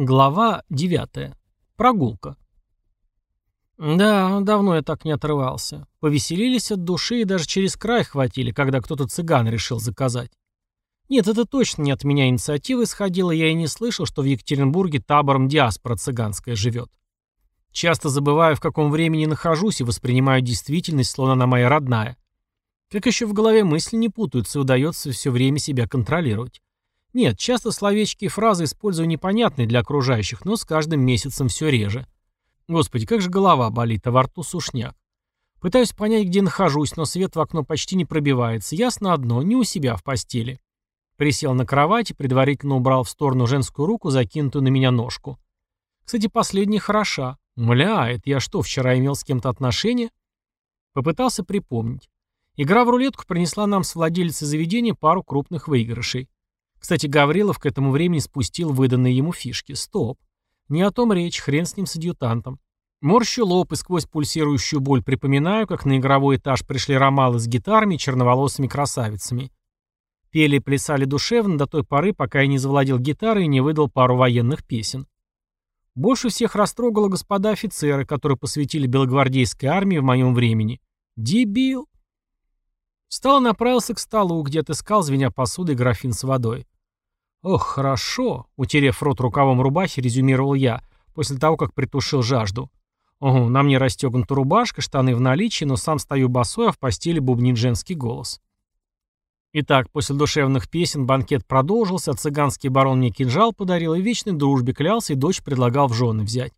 Глава 9. Прогулка. Да, давно я так не отрывался. Повеселились от души и даже через край хватили, когда кто-то цыган решил заказать. Нет, это точно не от меня инициатива исходила, я и не слышал, что в Екатеринбурге табором диаспора цыганская живет. Часто забываю, в каком времени нахожусь, и воспринимаю действительность, словно она моя родная. Как еще в голове мысли не путаются, и удается все время себя контролировать. Нет, часто словечки и фразы использую непонятные для окружающих, но с каждым месяцем все реже. Господи, как же голова болит, а во рту сушняк. Пытаюсь понять, где нахожусь, но свет в окно почти не пробивается. Ясно одно, не у себя в постели. Присел на кровати, предварительно убрал в сторону женскую руку, закинутую на меня ножку. Кстати, последняя хороша. Мля, это я что, вчера имел с кем-то отношения? Попытался припомнить. Игра в рулетку принесла нам с владельцей заведения пару крупных выигрышей. Кстати, Гаврилов к этому времени спустил выданные ему фишки. Стоп. Не о том речь, хрен с ним с адъютантом. Морщу лоб и сквозь пульсирующую боль припоминаю, как на игровой этаж пришли ромалы с гитарами и черноволосыми красавицами. Пели и плясали душевно до той поры, пока я не завладел гитарой и не выдал пару военных песен. Больше всех растрогало господа офицеры, которые посвятили белогвардейской армии в моем времени. Дебил! Встал и направился к столу, где отыскал, звеня посудой, графин с водой. «Ох, хорошо», — утерев рот рукавом рубахи, резюмировал я, после того, как притушил жажду. «Ого, на мне расстегнута рубашка, штаны в наличии, но сам стою босой, а в постели бубнит женский голос». Итак, после душевных песен банкет продолжился, цыганский барон мне кинжал подарил и вечной дружбе клялся, и дочь предлагал в жены взять.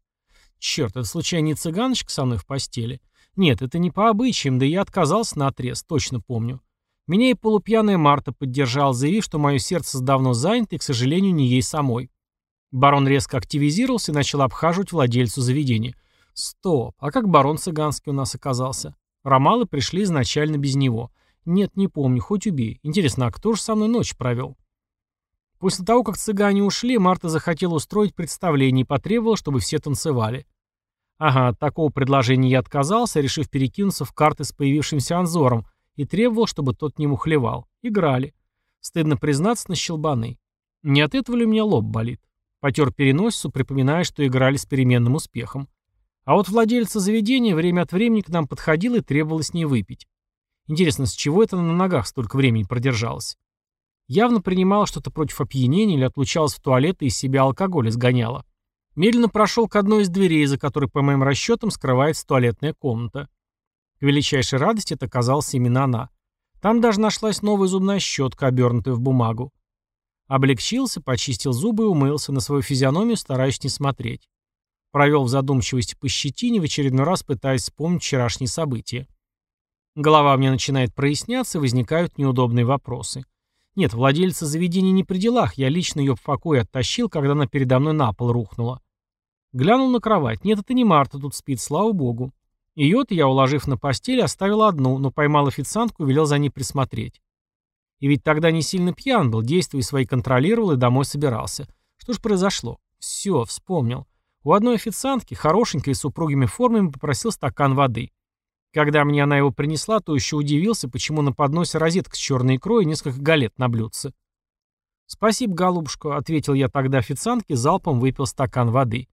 Черт, это случайно не цыганочка со мной в постели? Нет, это не по обычаям, да я отказался на отрез, точно помню. Меня и полупьяная Марта поддержал, заявив, что мое сердце давно занято и, к сожалению, не ей самой. Барон резко активизировался и начал обхаживать владельцу заведения. Стоп, а как барон цыганский у нас оказался? Ромалы пришли изначально без него. Нет, не помню, хоть убей. Интересно, а кто же со мной ночь провел? После того, как цыгане ушли, Марта захотела устроить представление и потребовала, чтобы все танцевали. Ага, от такого предложения я отказался, решив перекинуться в карты с появившимся Анзором, и требовал, чтобы тот не мухлевал. Играли. Стыдно признаться на щелбаны. Не от этого ли у меня лоб болит? Потер переносицу, припоминая, что играли с переменным успехом. А вот владельца заведения время от времени к нам подходил и требовал с ней выпить. Интересно, с чего это на ногах столько времени продержалась? Явно принимала что-то против опьянения или отлучалась в туалет и из себя алкоголь изгоняла. Медленно прошел к одной из дверей, за которой, по моим расчетам, скрывается туалетная комната. К величайшей радости это оказалась именно она. Там даже нашлась новая зубная щетка, обернутая в бумагу. Облегчился, почистил зубы и умылся, на свою физиономию стараясь не смотреть. Провел в задумчивости по щетине, в очередной раз пытаясь вспомнить вчерашние события. Голова мне начинает проясняться, возникают неудобные вопросы. Нет, владельца заведения не при делах, я лично ее в покое оттащил, когда она передо мной на пол рухнула. Глянул на кровать. Нет, это не Марта тут спит, слава богу. Ее-то я, уложив на постель, оставил одну, но поймал официантку и велел за ней присмотреть. И ведь тогда не сильно пьян был, действия свои контролировал и домой собирался. Что ж произошло? Все, вспомнил. У одной официантки, хорошенькой, с упругими формами, попросил стакан воды. Когда мне она его принесла, то еще удивился, почему на подносе розетка с черной икрой и несколько галет на блюдце. «Спасибо, голубушка», — ответил я тогда официантке, залпом выпил стакан воды.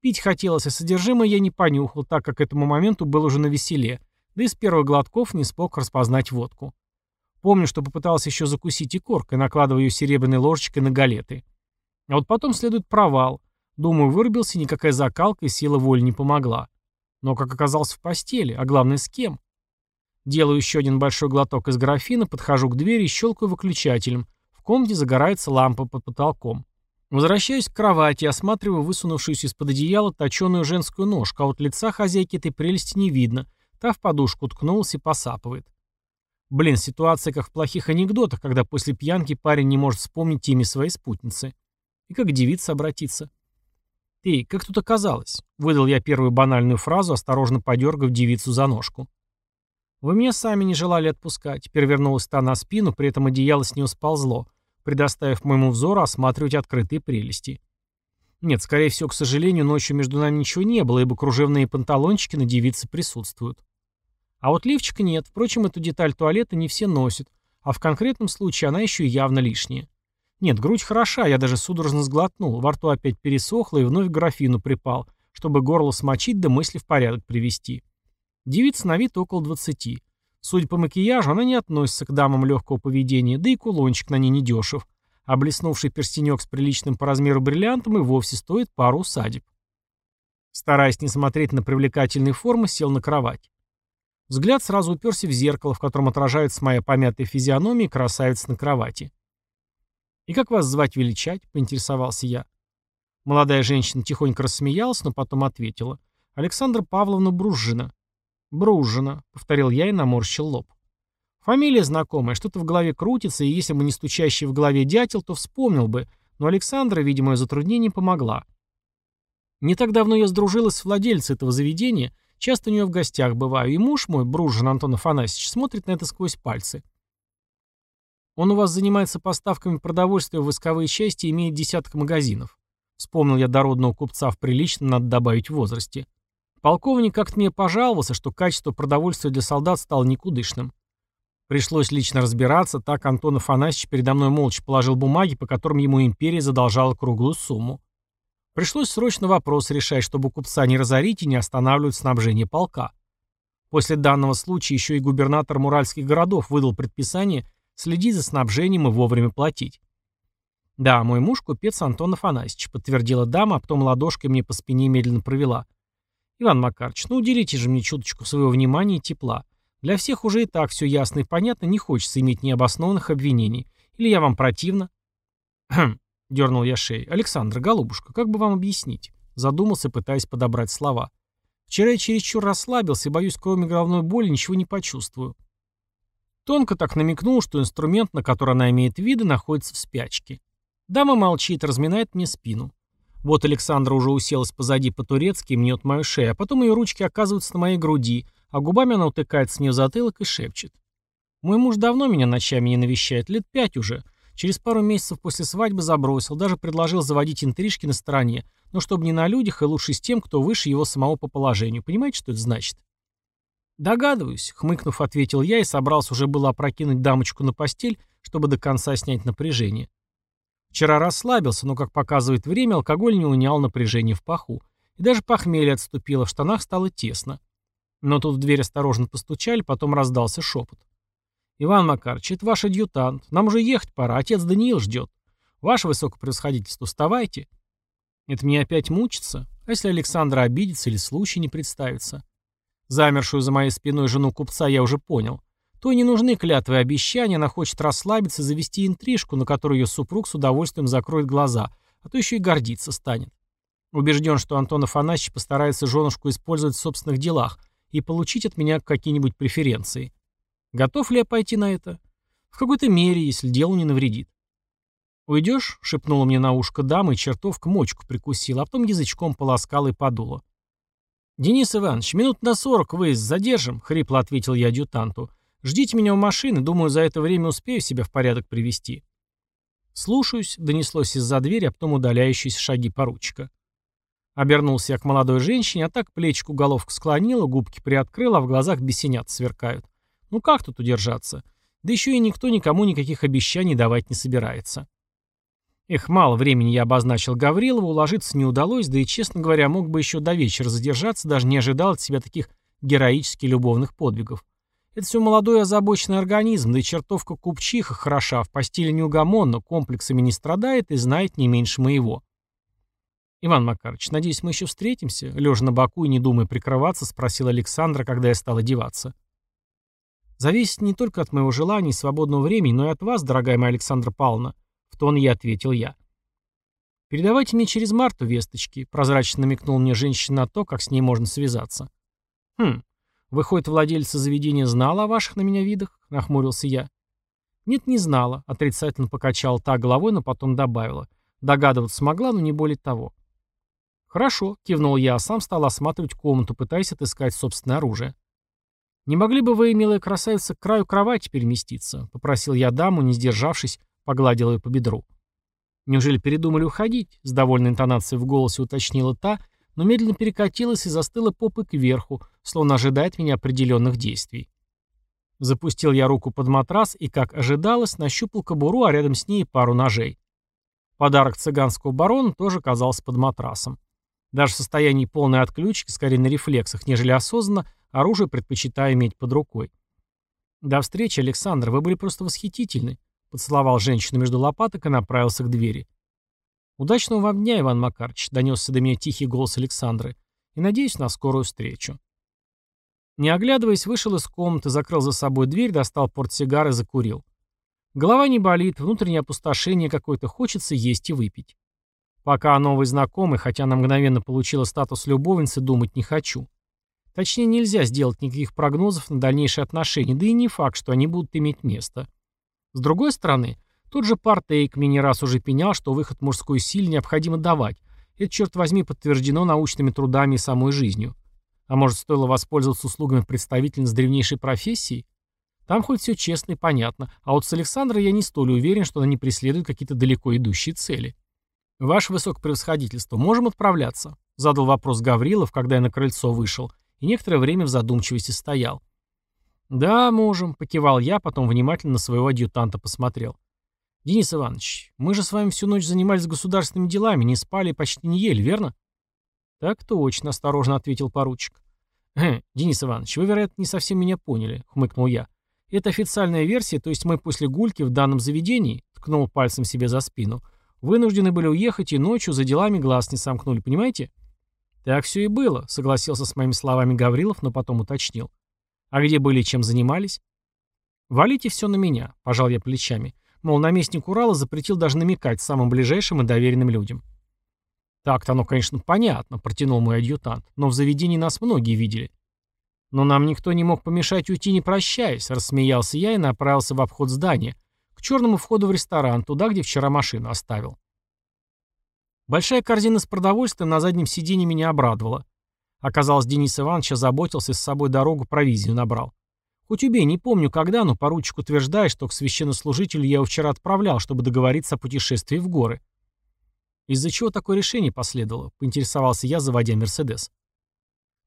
Пить хотелось, а содержимое я не понюхал, так как к этому моменту был уже на веселе, да и с первых глотков не смог распознать водку. Помню, что попытался еще закусить и коркой, накладывая ее серебряной ложечкой на галеты. А вот потом следует провал. Думаю, вырубился, никакая закалка и сила воли не помогла. Но как оказался в постели, а главное с кем? Делаю еще один большой глоток из графина, подхожу к двери и щелкаю выключателем. В комнате загорается лампа под потолком. Возвращаюсь к кровати, осматриваю высунувшуюся из-под одеяла точеную женскую ножку, а вот лица хозяйки этой прелести не видно. Та в подушку ткнулась и посапывает. Блин, ситуация как в плохих анекдотах, когда после пьянки парень не может вспомнить имя своей спутницы. И как девица обратиться? «Эй, как тут оказалось?» — выдал я первую банальную фразу, осторожно подергав девицу за ножку. «Вы меня сами не желали отпускать», — перевернулась та на спину, при этом одеяло с нее сползло, предоставив моему взору осматривать открытые прелести. Нет, скорее всего, к сожалению, ночью между нами ничего не было, ибо кружевные панталончики на девице присутствуют. А вот лифчика нет, впрочем, эту деталь туалета не все носят, а в конкретном случае она еще и явно лишняя. Нет, грудь хороша, я даже судорожно сглотнул, во рту опять пересохло и вновь к графину припал, чтобы горло смочить да мысли в порядок привести. Девица на вид около двадцати. Судя по макияжу, она не относится к дамам легкого поведения, да и кулончик на ней не дешев. А блеснувший перстенек с приличным по размеру бриллиантом и вовсе стоит пару усадеб. Стараясь не смотреть на привлекательные формы, сел на кровать. Взгляд сразу уперся в зеркало, в котором отражается моя помятая физиономия и красавица на кровати. «И как вас звать величать?» — поинтересовался я. Молодая женщина тихонько рассмеялась, но потом ответила. «Александра Павловна Бружжина». «Бружжина», — повторил я и наморщил лоб. Фамилия знакомая, что-то в голове крутится, и если бы не стучащий в голове дятел, то вспомнил бы, но Александра, видимо, ее затруднение помогла. Не так давно я сдружилась с владельцем этого заведения, часто у нее в гостях бываю, и муж мой, Бружин Антон Афанасьевич, смотрит на это сквозь пальцы. Он у вас занимается поставками продовольствия в войсковые части и имеет десяток магазинов. Вспомнил я дородного купца в приличном, надо добавить, возрасте. Полковник как-то мне пожаловался, что качество продовольствия для солдат стало никудышным. Пришлось лично разбираться, так Антон Афанасьевич передо мной молча положил бумаги, по которым ему империя задолжала круглую сумму. Пришлось срочно вопрос решать, чтобы купца не разорить и не останавливать снабжение полка. После данного случая еще и губернатор Муральских городов выдал предписание Следить за снабжением и вовремя платить. «Да, мой муж купец Антон Афанасьевич», — подтвердила дама, а потом ладошкой мне по спине медленно провела. «Иван Макарович, ну уделите же мне чуточку своего внимания и тепла. Для всех уже и так все ясно и понятно, не хочется иметь необоснованных обвинений. Или я вам противно?» «Хм», — дернул я шею. «Александра, голубушка, как бы вам объяснить?» Задумался, пытаясь подобрать слова. «Вчера я чересчур расслабился и, боюсь, кроме головной боли ничего не почувствую. Тонко так намекнул, что инструмент, на который она имеет виды, находится в спячке. Дама молчит, разминает мне спину. Вот Александра уже уселась позади по-турецки и мнет мою шею, а потом ее ручки оказываются на моей груди, а губами она утыкается мне в затылок и шепчет. Мой муж давно меня ночами не навещает, лет пять уже. Через пару месяцев после свадьбы забросил, даже предложил заводить интрижки на стороне, но чтобы не на людях и лучше с тем, кто выше его самого по положению. Понимаете, что это значит? «Догадываюсь», — хмыкнув, ответил я и собрался уже было опрокинуть дамочку на постель, чтобы до конца снять напряжение. Вчера расслабился, но, как показывает время, алкоголь не унял напряжение в паху. И даже похмелье отступило, в штанах стало тесно. Но тут в дверь осторожно постучали, потом раздался шепот. «Иван Макарович, это ваш адъютант. Нам уже ехать пора, отец Даниил ждет. Ваше высокопревосходительство, вставайте». «Это мне опять мучиться? А если Александра обидится или случай не представится?» Замершую за моей спиной жену купца я уже понял. То не нужны клятвы и обещания, она хочет расслабиться, завести интрижку, на которую ее супруг с удовольствием закроет глаза, а то еще и гордиться станет. Убежден, что Антон Афанасьевич постарается женушку использовать в собственных делах и получить от меня какие-нибудь преференции. Готов ли я пойти на это? В какой-то мере, если делу не навредит. «Уйдешь?» — шепнула мне на ушко дама и чертовка мочку прикусила, а потом язычком полоскала и подула. «Денис Иванович, минут на сорок выезд задержим», — хрипло ответил я адъютанту. «Ждите меня у машины, думаю, за это время успею себя в порядок привести». «Слушаюсь», — донеслось из-за двери, а потом удаляющиеся шаги поручика. Обернулся я к молодой женщине, а так плечику головку склонила, губки приоткрыла, а в глазах бесенят сверкают. Ну как тут удержаться? Да еще и никто никому никаких обещаний давать не собирается. Эх, мало времени я обозначил Гаврилову, уложиться не удалось, да и, честно говоря, мог бы еще до вечера задержаться, даже не ожидал от себя таких героически любовных подвигов. Это все молодой озабоченный организм, да и чертовка купчиха хороша, в постели неугомонна, комплексами не страдает и знает не меньше моего. «Иван Макарович, надеюсь, мы еще встретимся?» Лежа на боку и не думая прикрываться, спросил Александра, когда я стал одеваться. «Зависит не только от моего желания и свободного времени, но и от вас, дорогая моя Александра Павловна», в тон я ответил я. «Передавайте мне через Марту весточки», — прозрачно намекнул мне женщина на то, как с ней можно связаться. «Хм, выходит, владельца заведения знала о ваших на меня видах?» — нахмурился я. «Нет, не знала», — отрицательно покачала та головой, но потом добавила. Догадываться смогла, но не более того. «Хорошо», — кивнул я, а сам стал осматривать комнату, пытаясь отыскать собственное оружие. «Не могли бы вы, милая красавица, к краю кровати переместиться?» — попросил я даму, не сдержавшись, Погладил ее по бедру. «Неужели передумали уходить?» С довольной интонацией в голосе уточнила та, но медленно перекатилась и застыла попой кверху, словно ожидает меня определенных действий. Запустил я руку под матрас и, как ожидалось, нащупал кобуру, а рядом с ней пару ножей. Подарок цыганского барона тоже оказался под матрасом. Даже в состоянии полной отключки, скорее на рефлексах, нежели осознанно, оружие предпочитаю иметь под рукой. «До встречи, Александр, вы были просто восхитительны», — поцеловал женщину между лопаток и направился к двери. «Удачного вам дня, Иван Макарович», — донесся до меня тихий голос Александры, «и надеюсь на скорую встречу». Не оглядываясь, вышел из комнаты, закрыл за собой дверь, достал портсигар и закурил. Голова не болит, внутреннее опустошение какое-то, хочется есть и выпить. Пока о новой знакомой, хотя она мгновенно получила статус любовницы, думать не хочу. Точнее, нельзя сделать никаких прогнозов на дальнейшие отношения, да и не факт, что они будут иметь место. С другой стороны, тот же Партейк мне не раз уже пенял, что выход мужской силе необходимо давать. Это, черт возьми, подтверждено научными трудами и самой жизнью. А может, стоило воспользоваться услугами представительниц древнейшей профессии? Там хоть все честно и понятно, а вот с Александрой я не столь уверен, что она не преследует какие-то далеко идущие цели. «Ваше высокопревосходительство, можем отправляться?» — задал вопрос Гаврилов, когда я на крыльцо вышел, и некоторое время в задумчивости стоял. «Да, можем», — покивал я, потом внимательно на своего адъютанта посмотрел. «Денис Иванович, мы же с вами всю ночь занимались государственными делами, не спали и почти не ели, верно?» «Так точно», — осторожно ответил поручик. «Хм, Денис Иванович, вы, вероятно, не совсем меня поняли», — хмыкнул я. «Это официальная версия, то есть мы после гульки в данном заведении», — ткнул пальцем себе за спину, «вынуждены были уехать и ночью за делами глаз не сомкнули, понимаете?» «Так все и было», — согласился с моими словами Гаврилов, но потом уточнил. «А где были и чем занимались?» «Валите все на меня», — пожал я плечами. Мол, наместник Урала запретил даже намекать самым ближайшим и доверенным людям. «Так-то оно, конечно, понятно», — протянул мой адъютант, «но в заведении нас многие видели». «Но нам никто не мог помешать уйти, не прощаясь», — рассмеялся я и направился в обход здания, к черному входу в ресторан, туда, где вчера машину оставил. Большая корзина с продовольствием на заднем сиденье меня обрадовала. Оказалось, Денис Иванович озаботился с собой дорогу провизию набрал. Хоть убей, не помню когда, но поручик утверждает, что к священнослужителю я его вчера отправлял, чтобы договориться о путешествии в горы. «Из-за чего такое решение последовало?» — поинтересовался я, заводя «Мерседес».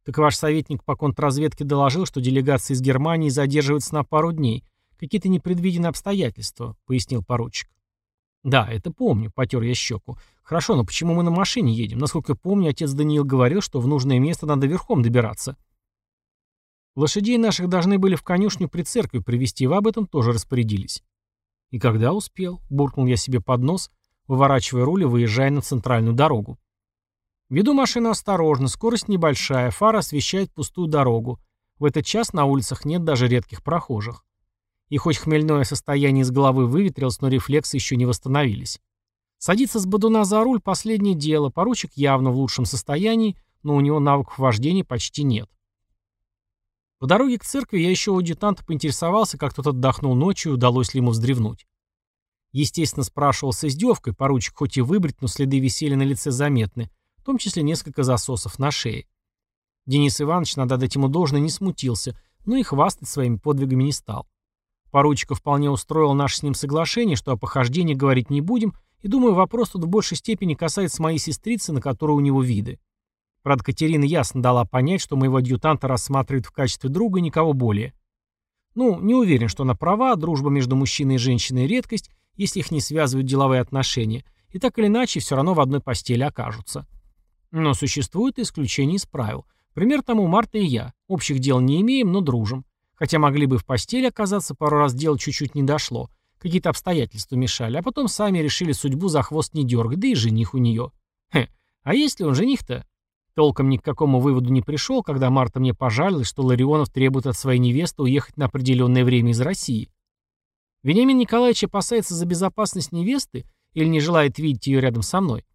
«Так ваш советник по контрразведке доложил, что делегация из Германии задерживается на пару дней. Какие-то непредвиденные обстоятельства», — пояснил поручик. «Да, это помню», — потер я щеку. «Хорошо, но почему мы на машине едем? Насколько помню, отец Даниил говорил, что в нужное место надо верхом добираться». «Лошадей наших должны были в конюшню при церкви привезти, вы об этом тоже распорядились». «И когда успел?» — буркнул я себе под нос, выворачивая руль и выезжая на центральную дорогу. Веду машину осторожно, скорость небольшая, фара освещает пустую дорогу. В этот час на улицах нет даже редких прохожих. И хоть хмельное состояние из головы выветрилось, но рефлексы еще не восстановились. Садиться с бодуна за руль – последнее дело, поручик явно в лучшем состоянии, но у него навыков вождения почти нет. По дороге к церкви я еще у адъютанта поинтересовался, как тот отдохнул ночью и удалось ли ему вздревнуть. Естественно, спрашивал с издевкой, поручик хоть и выбрит, но следы веселья на лице заметны, в том числе несколько засосов на шее. Денис Иванович, надо дать ему должное, не смутился, но и хвастать своими подвигами не стал. Поручика вполне устроил наше с ним соглашение, что о похождении говорить не будем, и думаю, вопрос тут в большей степени касается моей сестрицы, на которую у него виды. Правда, Катерина ясно дала понять, что моего адъютанта рассматривает в качестве друга и никого более. Ну, не уверен, что она права, дружба между мужчиной и женщиной – редкость, если их не связывают деловые отношения, и так или иначе все равно в одной постели окажутся. Но существует исключение из правил. Пример тому Марта и я. Общих дел не имеем, но дружим. Хотя могли бы в постели оказаться, пару раз дело чуть-чуть не дошло. Какие-то обстоятельства мешали, а потом сами решили судьбу за хвост не дергать, да и жених у нее. Хе, а если он жених-то? Толком ни к какому выводу не пришел, когда Марта мне пожалилась, что Ларионов требует от своей невесты уехать на определенное время из России. Вениамин Николаевич опасается за безопасность невесты или не желает видеть ее рядом со мной?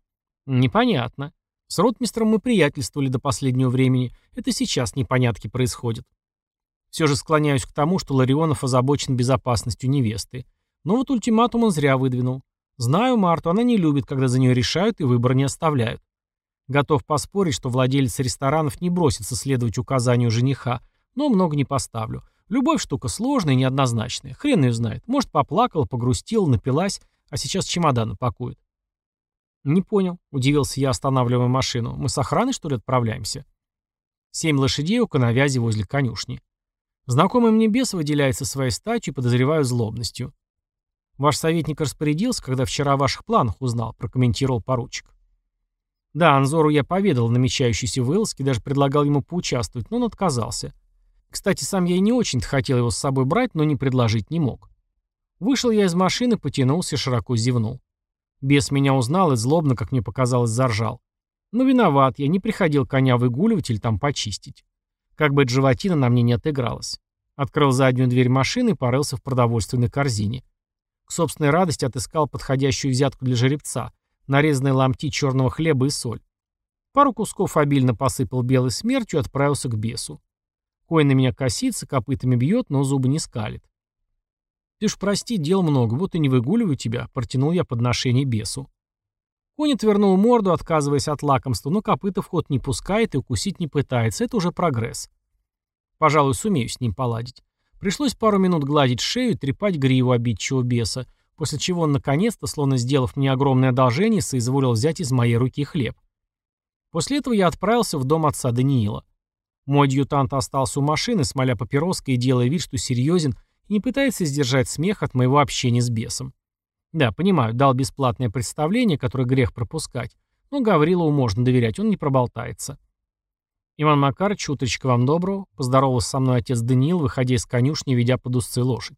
Непонятно. С ротмистром мы приятельствовали до последнего времени. Это сейчас непонятки происходят. Все же склоняюсь к тому, что Ларионов озабочен безопасностью невесты. Но вот ультиматум он зря выдвинул. Знаю Марту, она не любит, когда за нее решают и выбор не оставляют. Готов поспорить, что владелец ресторанов не бросится следовать указанию жениха, но много не поставлю. Любовь штука сложная и неоднозначная. Хрен ее знает. Может, поплакала, погрустила, напилась, а сейчас чемоданы пакует. Не понял, удивился я, останавливая машину. Мы с охраной, что ли, отправляемся? Семь лошадей у коновязи возле конюшни. Знакомый мне бес выделяется своей статью, подозреваю злобностью. Ваш советник распорядился, когда вчера о ваших планах узнал, прокомментировал поручик. Да, Анзору я поведал о намечающейся вылазке, даже предлагал ему поучаствовать, но он отказался. Кстати, сам я и не очень-то хотел его с собой брать, но не предложить не мог. Вышел я из машины, потянулся, широко зевнул. Бес меня узнал и злобно, как мне показалось, заржал. Но виноват, я не приходил коня выгуливать или там почистить. Как бы эта животина на мне не отыгралась. Открыл заднюю дверь машины и порылся в продовольственной корзине. К собственной радости отыскал подходящую взятку для жеребца, нарезанные ломти черного хлеба и соль. Пару кусков обильно посыпал белой смертью и отправился к бесу. Конь на меня косится, копытами бьет, но зубы не скалит. «Ты ж прости, дел много, вот и не выгуливаю тебя», — протянул я подношение бесу. Конь отвернул морду, отказываясь от лакомства, но копыта в ход не пускает и укусить не пытается, это уже прогресс. Пожалуй, сумею с ним поладить. Пришлось пару минут гладить шею и трепать гриву обидчивого беса, после чего он наконец-то, словно сделав мне огромное одолжение, соизволил взять из моей руки хлеб. После этого я отправился в дом отца Даниила. Мой адъютант остался у машины, смоля папироской и делая вид, что серьезен, и не пытается сдержать смех от моего общения с бесом. Да, понимаю, дал бесплатное представление, которое грех пропускать, но Гаврилову можно доверять, он не проболтается. «Иван Макарович, утречка вам доброго», — поздоровался со мной отец Даниил, выходя из конюшни, ведя под узцы лошадь.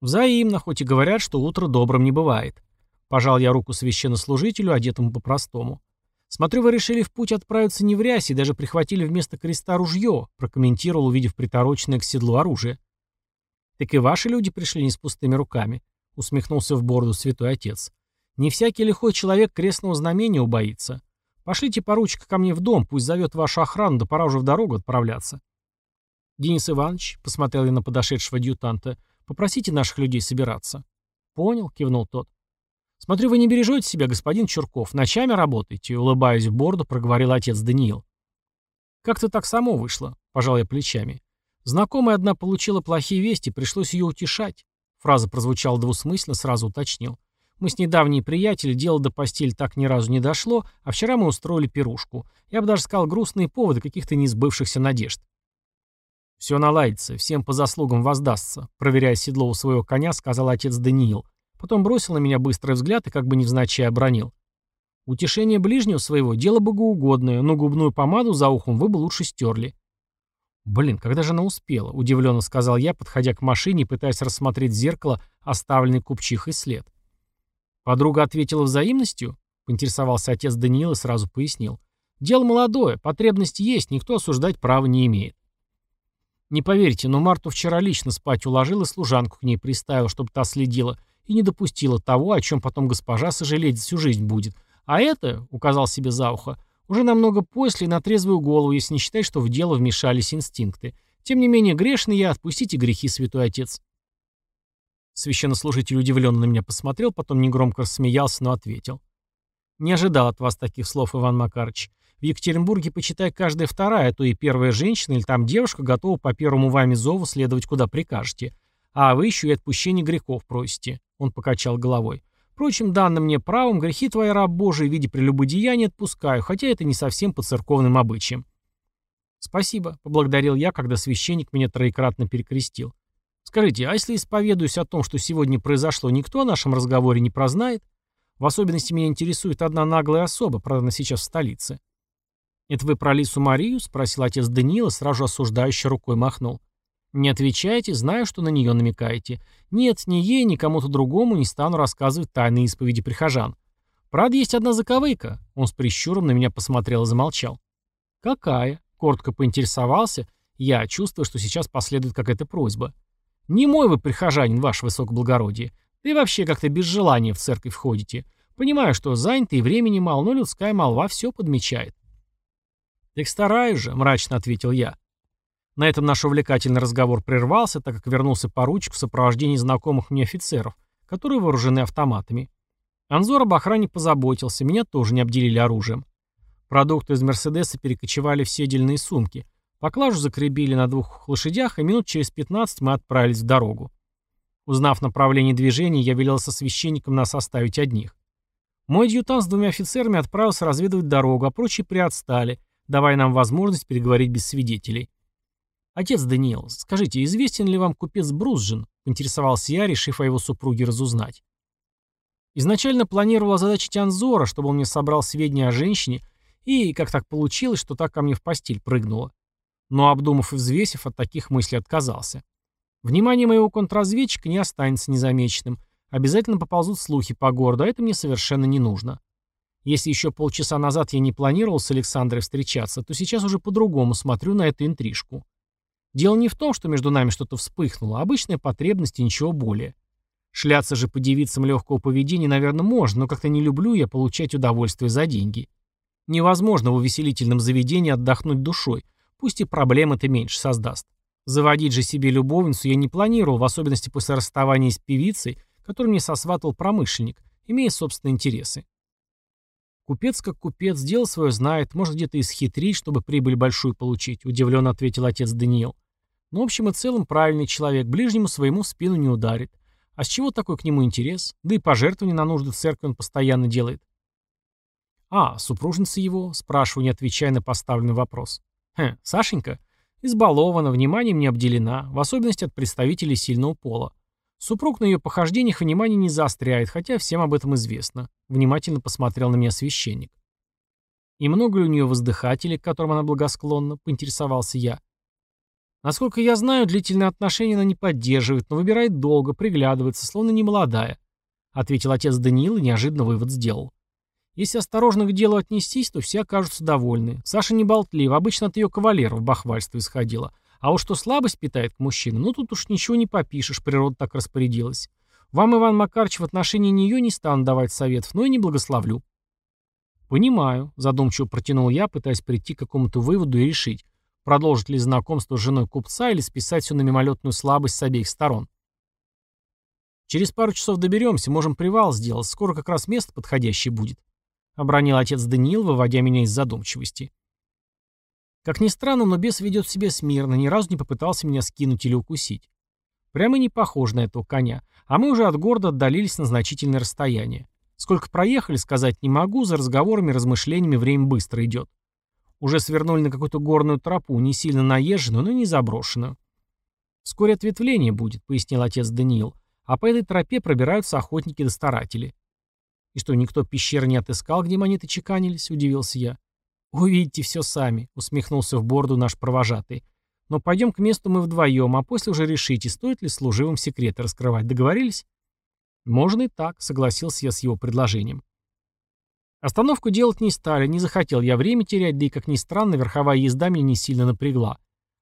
«Взаимно, хоть и говорят, что утро добрым не бывает». Пожал я руку священнослужителю, одетому по-простому. «Смотрю, вы решили в путь отправиться не в рясе даже прихватили вместо креста ружье», прокомментировал, увидев притороченное к седлу оружие. «Так и ваши люди пришли не с пустыми руками», усмехнулся в бороду святой отец. «Не всякий лихой человек крестного знамения убоится. Пошлите поручика ко мне в дом, пусть зовет вашу охрану, да пора уже в дорогу отправляться. Денис Иванович, посмотрел я на подошедшего адъютанта, попросите наших людей собираться. Понял, кивнул тот. Смотрю, вы не бережете себя, господин Чурков, ночами работаете, улыбаясь в борду, проговорил отец Даниил. Как-то так само вышло, пожал я плечами. Знакомая одна получила плохие вести, пришлось ее утешать. Фраза прозвучала двусмысленно, сразу уточнил. Мы с недавней приятели, дело до постели так ни разу не дошло, а вчера мы устроили пирушку. Я бы даже сказал грустные поводы каких-то несбывшихся надежд. «Все наладится, всем по заслугам воздастся», — проверяя седло у своего коня, сказал отец Даниил. Потом бросил на меня быстрый взгляд и как бы невзначай обронил. «Утешение ближнего своего — дело богоугодное, но губную помаду за ухом вы бы лучше стерли». «Блин, когда же она успела?» — удивленно сказал я, подходя к машине пытаясь рассмотреть в зеркало оставленный купчихой след. Подруга ответила взаимностью? Поинтересовался отец Даниил и сразу пояснил. Дело молодое, потребность есть, никто осуждать права не имеет. Не поверите, но Марту вчера лично спать уложил и служанку к ней приставил, чтобы та следила, и не допустила того, о чем потом госпожа сожалеть всю жизнь будет. А это, указал себе за ухо, уже намного после на трезвую голову, если не считать, что в дело вмешались инстинкты. Тем не менее, грешный я, отпустите грехи, святой отец. Священнослужитель удивленно на меня посмотрел, потом негромко рассмеялся, но ответил. «Не ожидал от вас таких слов, Иван Макарович. В Екатеринбурге, почитай, каждая вторая, а то и первая женщина или там девушка готова по первому вами зову следовать, куда прикажете. А вы еще и отпущение грехов просите». Он покачал головой. «Впрочем, данным мне правом, грехи твои, раб Божий, в виде прелюбодеяния отпускаю, хотя это не совсем по церковным обычаям». «Спасибо», — поблагодарил я, когда священник меня троекратно перекрестил. Скажите, а если исповедуюсь о том, что сегодня произошло, никто о нашем разговоре не прознает? В особенности меня интересует одна наглая особа, правда, она сейчас в столице. «Это вы про Лису Марию?» — спросил отец Даниила, сразу осуждающий рукой махнул. «Не отвечайте, знаю, что на нее намекаете. Нет, ни ей, ни кому-то другому не стану рассказывать тайные исповеди прихожан. Правда, есть одна заковыка». Он с прищуром на меня посмотрел и замолчал. «Какая?» — коротко поинтересовался. Я чувствую, что сейчас последует какая-то просьба. Не мой вы прихожанин, ваше высокоблагородие. Да и вообще как-то без желания в церковь входите. Понимаю, что заняты и времени мало, но людская молва все подмечает. «Так стараюсь же», — мрачно ответил я. На этом наш увлекательный разговор прервался, так как вернулся поручик в сопровождении знакомых мне офицеров, которые вооружены автоматами. Анзор об охране позаботился, меня тоже не обделили оружием. Продукты из Мерседеса перекочевали в седельные сумки, Поклажу закрепили на двух лошадях, и минут через 15 мы отправились в дорогу. Узнав направление движения, я велел со священником нас оставить одних. Мой адъютант с двумя офицерами отправился разведывать дорогу, а прочие приотстали, давая нам возможность переговорить без свидетелей. «Отец Даниил, скажите, известен ли вам купец Брузжин?» поинтересовался я, решив о его супруге разузнать. Изначально планировал озадачить Анзора, чтобы он мне собрал сведения о женщине, и как так получилось, что так ко мне в постель прыгнула. Но, обдумав и взвесив, от таких мыслей отказался. Внимание моего контрразведчика не останется незамеченным. Обязательно поползут слухи по городу, а это мне совершенно не нужно. Если еще полчаса назад я не планировал с Александрой встречаться, то сейчас уже по-другому смотрю на эту интрижку. Дело не в том, что между нами что-то вспыхнуло, а обычная потребность и ничего более. Шляться же по девицам легкого поведения, наверное, можно, но как-то не люблю я получать удовольствие за деньги. Невозможно в увеселительном заведении отдохнуть душой, пусть и проблем это меньше создаст. Заводить же себе любовницу я не планировал, в особенности после расставания с певицей, которую мне сосватал промышленник, имея собственные интересы. Купец как купец, дело свое знает, может где-то исхитрить, чтобы прибыль большую получить, удивленно ответил отец Даниил. Но в общем и целом правильный человек, ближнему своему в спину не ударит. А с чего такой к нему интерес? Да и пожертвования на нужды церкви он постоянно делает. А, супружница его, спрашиваю, не отвечая на поставленный вопрос. Хм, Сашенька? Избалована, вниманием не обделена, в особенности от представителей сильного пола. Супруг на ее похождениях внимания не заостряет, хотя всем об этом известно. Внимательно посмотрел на меня священник. И много ли у нее воздыхателей, к которым она благосклонна, поинтересовался я. Насколько я знаю, длительные отношения она не поддерживает, но выбирает долго, приглядывается, словно не молодая, ответил отец Даниил и неожиданно вывод сделал. Если осторожно к делу отнестись, то все окажутся довольны. Саша не болтлива, обычно от ее кавалеров бахвальство исходило. А уж что слабость питает к мужчинам, ну тут уж ничего не попишешь, природа так распорядилась. Вам, Иван Макарович, в отношении нее не стану давать советов, но и не благословлю. Понимаю, задумчиво протянул я, пытаясь прийти к какому-то выводу и решить, продолжить ли знакомство с женой купца или списать все на мимолетную слабость с обеих сторон. Через пару часов доберемся, можем привал сделать, скоро как раз место подходящее будет. — обронил отец Даниил, выводя меня из задумчивости. Как ни странно, но бес ведет себя смирно, ни разу не попытался меня скинуть или укусить. Прямо не похож на этого коня. А мы уже от города отдалились на значительное расстояние. Сколько проехали, сказать не могу, за разговорами и размышлениями время быстро идет. Уже свернули на какую-то горную тропу, не сильно наезженную, но не заброшенную. «Вскоре ответвление будет», — пояснил отец Даниил, «а по этой тропе пробираются охотники до старатели. «И что, никто пещер не отыскал, где монеты чеканились?» — удивился я. «Увидите все сами», — усмехнулся в борду наш провожатый. «Но пойдем к месту мы вдвоем, а после уже решите, стоит ли служивым секреты раскрывать. Договорились?» «Можно и так», — согласился я с его предложением. Остановку делать не стали, не захотел я время терять, да и, как ни странно, верховая езда меня не сильно напрягла.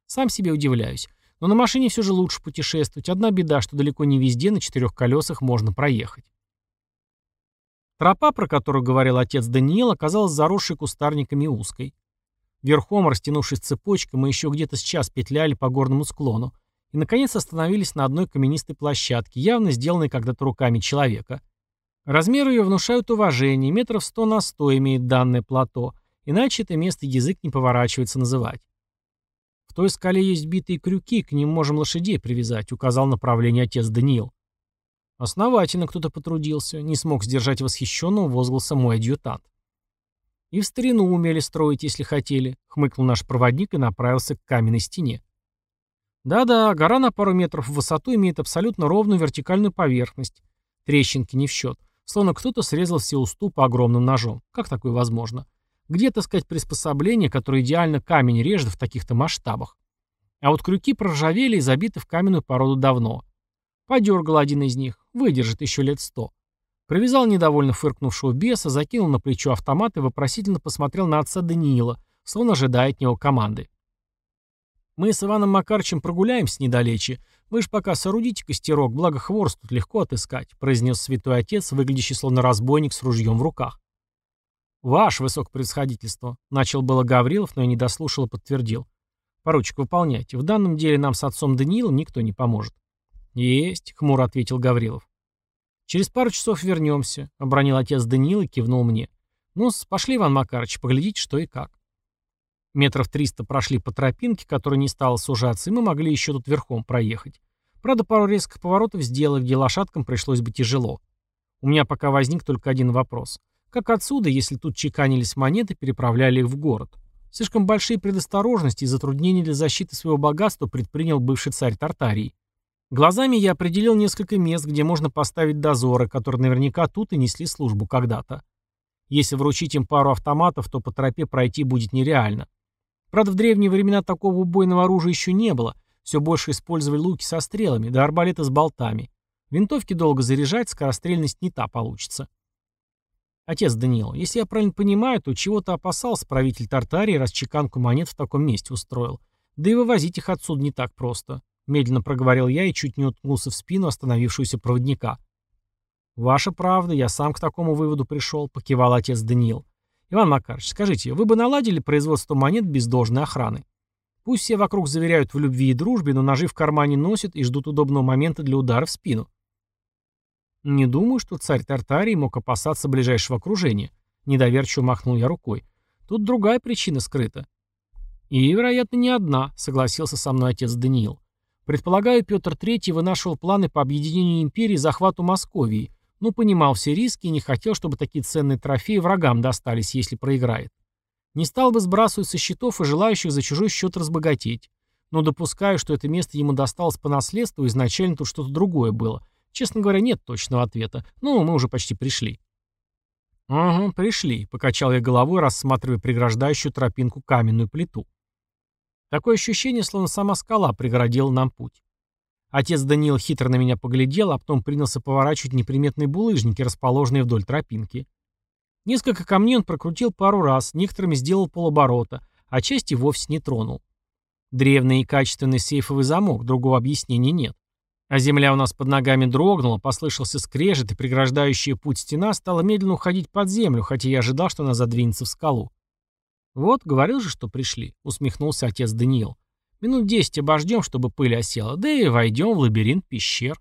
Сам себе удивляюсь. Но на машине все же лучше путешествовать. Одна беда, что далеко не везде на четырех колесах можно проехать. Тропа, про которую говорил отец Даниил, оказалась заросшей кустарниками узкой. Верхом, растянувшись цепочкой, мы еще где-то с час петляли по горному склону и, наконец, остановились на одной каменистой площадке, явно сделанной когда-то руками человека. Размеры ее внушают уважение, метров сто на сто имеет данное плато, иначе это место язык не поворачивается называть. В той скале есть битые крюки, к ним можем лошадей привязать, указал направление отец Даниил. Основательно кто-то потрудился, не смог сдержать восхищенного возгласа мой адъютант. И в старину умели строить, если хотели, хмыкнул наш проводник и направился к каменной стене. Да-да, гора на пару метров в высоту имеет абсолютно ровную вертикальную поверхность. Трещинки не в счет. Словно кто-то срезал все уступы огромным ножом. Как такое возможно? Где, так сказать, приспособление, которое идеально камень режет в таких-то масштабах? А вот крюки проржавели и забиты в каменную породу давно. Подергал один из них, выдержит еще лет сто. Привязал недовольно фыркнувшего беса, закинул на плечо автомат и вопросительно посмотрел на отца Даниила, словно ожидая от него команды. «Мы с Иваном Макарчем прогуляемся недалече. Вы ж пока соорудите костерок, благо хворост тут легко отыскать», произнес святой отец, выглядящий словно разбойник с ружьем в руках. «Ваше высокопредсходительство», — начал было Гаврилов, но я не дослушал и подтвердил. «Поручик, выполняйте. В данном деле нам с отцом Даниилом никто не поможет». «Есть», — хмуро ответил Гаврилов. «Через пару часов вернемся», — обронил отец Даниил и кивнул мне. ну пошли, Иван Макарович, поглядите, что и как». Метров триста прошли по тропинке, которая не стала сужаться, и мы могли еще тут верхом проехать. Правда, пару резких поворотов сделали, где лошадкам пришлось бы тяжело. У меня пока возник только один вопрос. Как отсюда, если тут чеканились монеты, переправляли их в город? Слишком большие предосторожности и затруднения для защиты своего богатства предпринял бывший царь Тартарии. Глазами я определил несколько мест, где можно поставить дозоры, которые наверняка тут и несли службу когда-то. Если вручить им пару автоматов, то по тропе пройти будет нереально. Правда, в древние времена такого убойного оружия еще не было. Все больше использовали луки со стрелами, да арбалеты с болтами. Винтовки долго заряжать, скорострельность не та получится. Отец Даниил, если я правильно понимаю, то чего-то опасался правитель Тартарии, раз чеканку монет в таком месте устроил. Да и вывозить их отсюда не так просто. Медленно проговорил я и чуть не уткнулся в спину остановившегося проводника. «Ваша правда, я сам к такому выводу пришел», — покивал отец Даниил. «Иван Макарович, скажите, вы бы наладили производство монет без должной охраны? Пусть все вокруг заверяют в любви и дружбе, но ножи в кармане носят и ждут удобного момента для удара в спину». «Не думаю, что царь Тартарии мог опасаться ближайшего окружения», — недоверчиво махнул я рукой. «Тут другая причина скрыта». «И, вероятно, не одна», — согласился со мной отец Даниил. Предполагаю, Петр III вынашивал планы по объединению империи и захвату Московии, но понимал все риски и не хотел, чтобы такие ценные трофеи врагам достались, если проиграет. Не стал бы сбрасывать со счетов и желающих за чужой счет разбогатеть. Но допускаю, что это место ему досталось по наследству, изначально тут что-то другое было. Честно говоря, нет точного ответа. Ну, мы уже почти пришли. «Ага, пришли», — покачал я головой, рассматривая преграждающую тропинку каменную плиту. Такое ощущение, словно сама скала преградила нам путь. Отец Даниил хитро на меня поглядел, а потом принялся поворачивать неприметные булыжники, расположенные вдоль тропинки. Несколько камней он прокрутил пару раз, некоторыми сделал полоборота, а части вовсе не тронул. Древний и качественный сейфовый замок, другого объяснения нет. А земля у нас под ногами дрогнула, послышался скрежет, и преграждающая путь стена стала медленно уходить под землю, хотя я ожидал, что она задвинется в скалу. «Вот, говорил же, что пришли», — усмехнулся отец Даниил. «Минут десять обождем, чтобы пыль осела, да и войдем в лабиринт пещер».